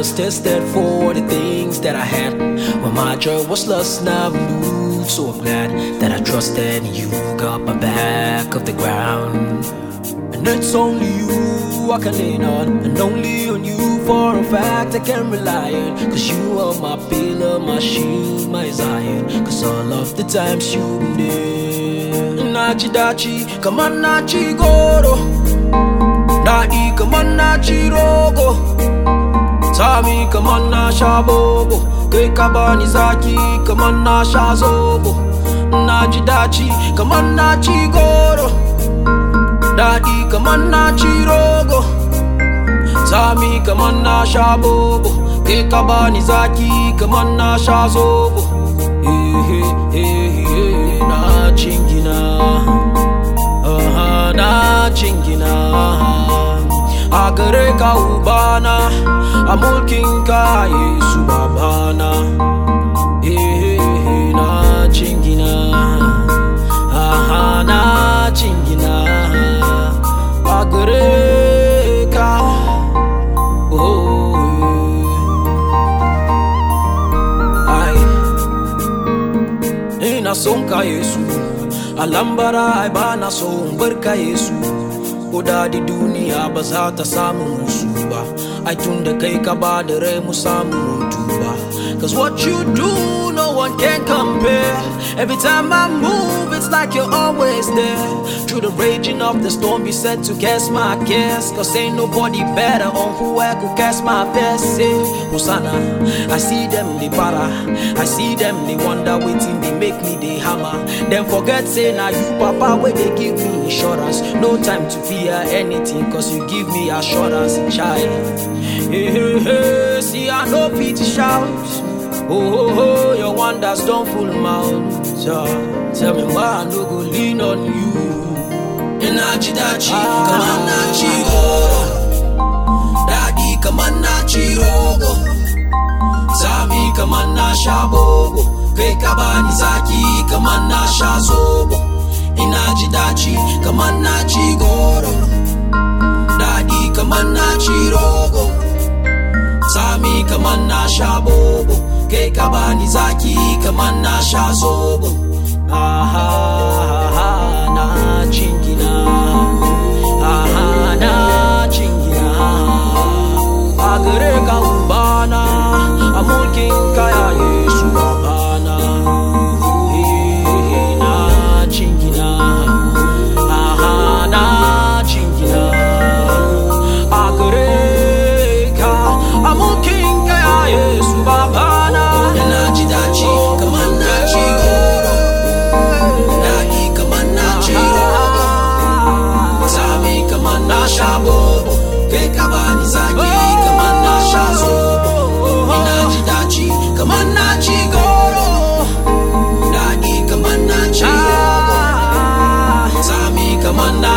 wasted for the things that I had. When my joy was lost, now moved. So I'm glad that I trusted you. Got my back off the ground. And it's only you I can lean on. And only on you for a fact I can rely on. Cause you are my pillar, my shield, my Zion. Cause all of the times you near. Nachi dachi, come on, Nachi goro. Daɗi kamar na ci rogo Sami kamar na sha bobo. Kai ka zaki kamar na sha zobo. Na ji daci kamar na ci goro Daɗi kamar na ci rogo Sami kamar na sha bobo. Kai ka zaki kamar na sha zobo a ubana a mulkin ka yesu babana. Eh na cingina aha na cingina a gare ka oh ai. Ina son ka yesu. A lambara ai ba na barka yesu. Dadi duniya ba za ta samu musu ba ai tun da kai ka ba da rai cause what you do no one can compare. Every time i move it's like you're always there. Through the raging of the storm you said to cast my cares. Cause ain't nobody better on who I could cast my best say Hosanna. I see them they para. I see them they wonder waiting they make me they hammer. Then forget say now you papa where they give me insurance? No time to fear anything cause you give me assurance child hey, see I know pity shout oh, oh, oh your wonders don't full mouth tell me why I no go lean on you? Ina ji daci ah. oh. kamar na ci goro Daɗi kamar na ci rogo. Sami kamar na sha bobo Kai ka bani zaki kamar na sha zobo Ina ji daci kamar na ci goro. Daɗi kamar na sha bobo Kai ka bani zaki na sha zobo. Aha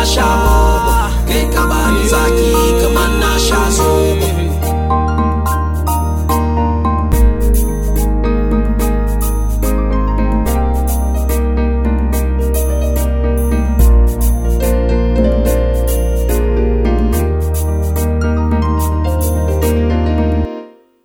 Russia.